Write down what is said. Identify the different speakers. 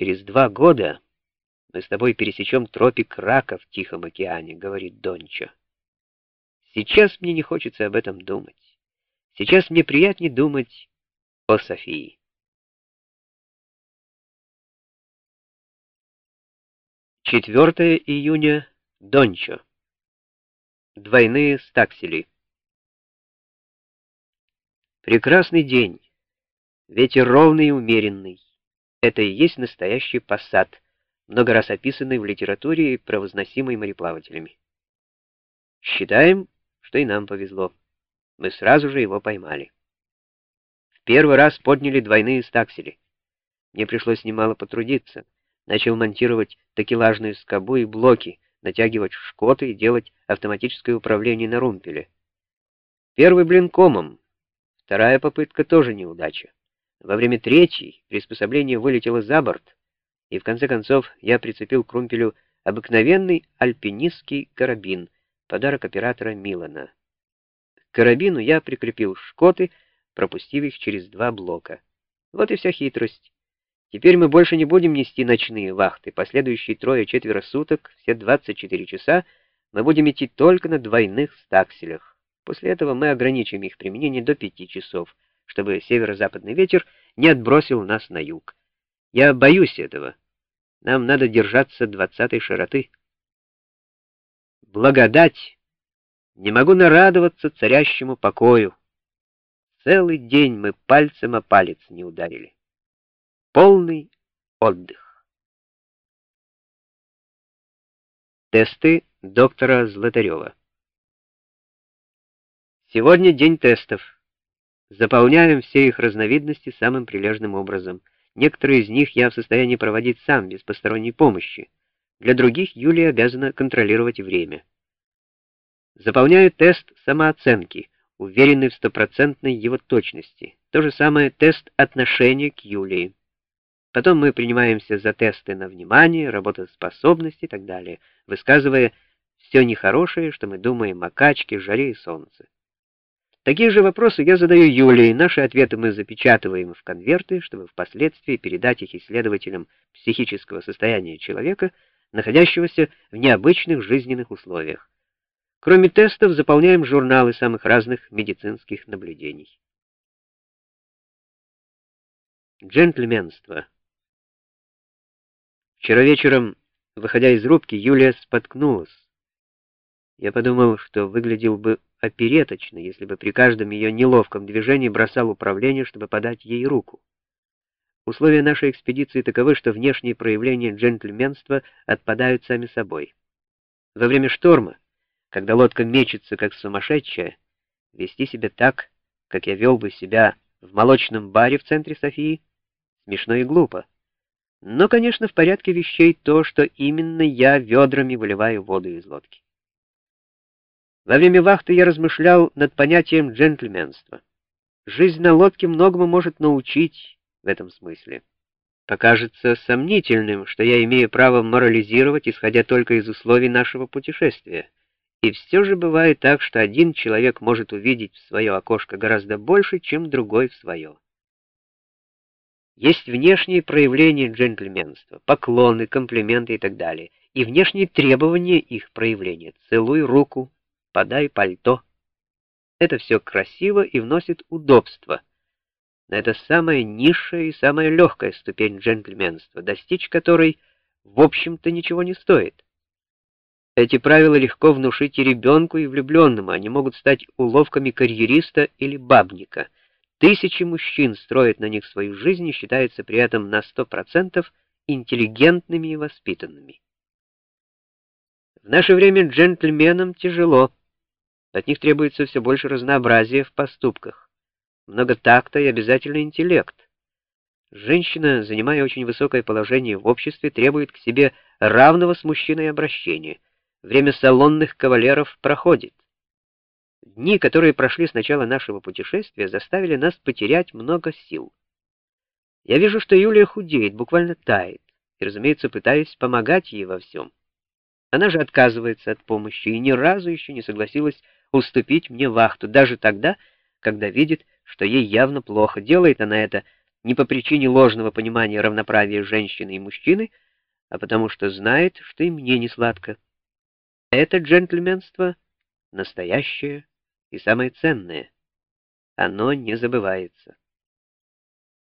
Speaker 1: Через два года мы с тобой пересечем тропик рака в Тихом океане, говорит Дончо. Сейчас мне не хочется об этом думать. Сейчас мне приятнее думать о Софии. 4 июня. Дончо. Двойные стаксели. Прекрасный день. Ветер ровный и умеренный. Это и есть настоящий пассат, много раз описанный в литературе и провозносимый мореплавателями. Считаем, что и нам повезло. Мы сразу же его поймали. В первый раз подняли двойные стаксели. Мне пришлось немало потрудиться — начал монтировать такелажную скобу и блоки, натягивать шкоты и делать автоматическое управление на румпеле. Первый блин комом, вторая попытка тоже неудача. Во время третьей приспособление вылетело за борт, и в конце концов я прицепил к румпелю обыкновенный альпинистский карабин, подарок оператора Милана. К карабину я прикрепил шкоты, пропустив их через два блока. Вот и вся хитрость. Теперь мы больше не будем нести ночные вахты. Последующие трое-четверо суток, все 24 часа, мы будем идти только на двойных стакселях. После этого мы ограничим их применение до 5 часов, чтобы северо-западный ветер не отбросил нас на юг. Я боюсь этого. Нам надо держаться двадцатой широты. Благодать! Не могу нарадоваться царящему покою. Целый день мы пальцем о палец не ударили. Полный отдых. Тесты доктора Златарева. Сегодня день тестов. Заполняем все их разновидности самым прилежным образом. Некоторые из них я в состоянии проводить сам, без посторонней помощи. Для других Юлия обязана контролировать время. Заполняю тест самооценки, уверенный в стопроцентной его точности. То же самое тест отношения к Юлии. Потом мы принимаемся за тесты на внимание, работоспособность и так далее, высказывая все нехорошее, что мы думаем о качке, жаре и солнце. Такие же вопросы я задаю Юлии, наши ответы мы запечатываем в конверты, чтобы впоследствии передать их исследователям психического состояния человека, находящегося в необычных жизненных условиях. Кроме тестов, заполняем журналы самых разных медицинских наблюдений. Джентльменство. Вчера вечером, выходя из рубки, Юлия споткнулась. Я подумал, что выглядел бы опереточно, если бы при каждом ее неловком движении бросал управление, чтобы подать ей руку. Условия нашей экспедиции таковы, что внешние проявления джентльменства отпадают сами собой. Во время шторма, когда лодка мечется как сумасшедшая, вести себя так, как я вел бы себя в молочном баре в центре Софии, смешно и глупо. Но, конечно, в порядке вещей то, что именно я ведрами выливаю воду из лодки. Во время вахты я размышлял над понятием джентльменства. Жизнь на лодке многому может научить в этом смысле. Покажется сомнительным, что я имею право морализировать, исходя только из условий нашего путешествия. И все же бывает так, что один человек может увидеть в свое окошко гораздо больше, чем другой в свое. Есть внешние проявления джентльменства, поклоны, комплименты и так далее, и внешние требования их проявления. Целуй руку, подай пальто. Это все красиво и вносит удобство. Но это самая низшая и самая легкая ступень джентльменства, достичь которой, в общем-то, ничего не стоит. Эти правила легко внушить и ребенку, и влюбленному, они могут стать уловками карьериста или бабника — Тысячи мужчин строят на них свою жизнь и считаются при этом на сто процентов интеллигентными и воспитанными. В наше время джентльменам тяжело. От них требуется все больше разнообразия в поступках. Много такта и обязательно интеллект. Женщина, занимая очень высокое положение в обществе, требует к себе равного с мужчиной обращения. Время салонных кавалеров проходит. Дни, которые прошли с начала нашего путешествия, заставили нас потерять много сил. Я вижу, что Юлия худеет, буквально тает, и, разумеется, пытаюсь помогать ей во всем. Она же отказывается от помощи и ни разу еще не согласилась уступить мне вахту, даже тогда, когда видит, что ей явно плохо. Делает она это не по причине ложного понимания равноправия женщины и мужчины, а потому что знает, что и мне не сладко. Это джентльменство настоящее и самое ценное. Оно не забывается.